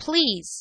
Please.